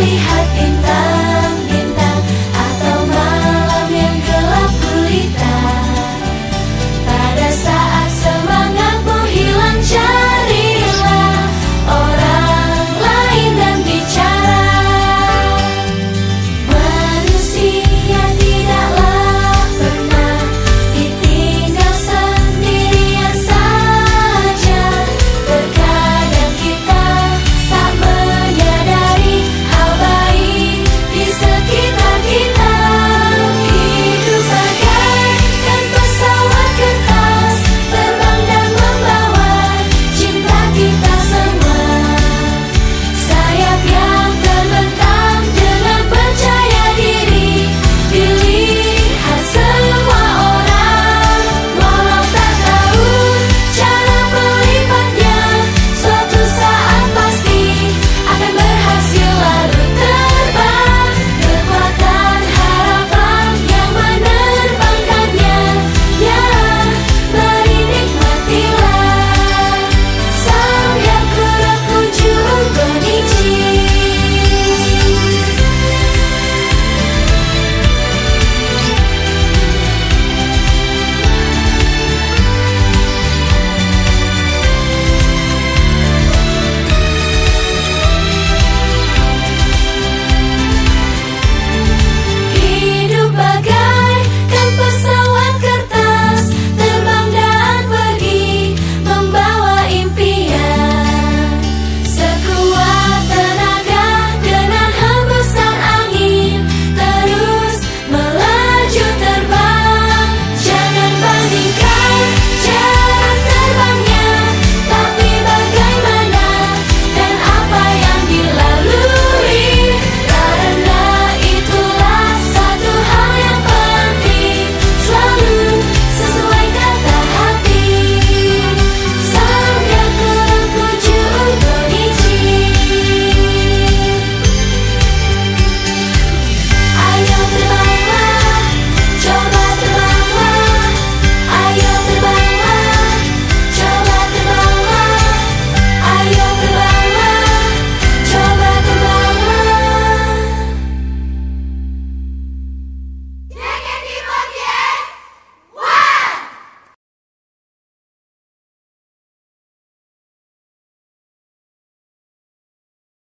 We have.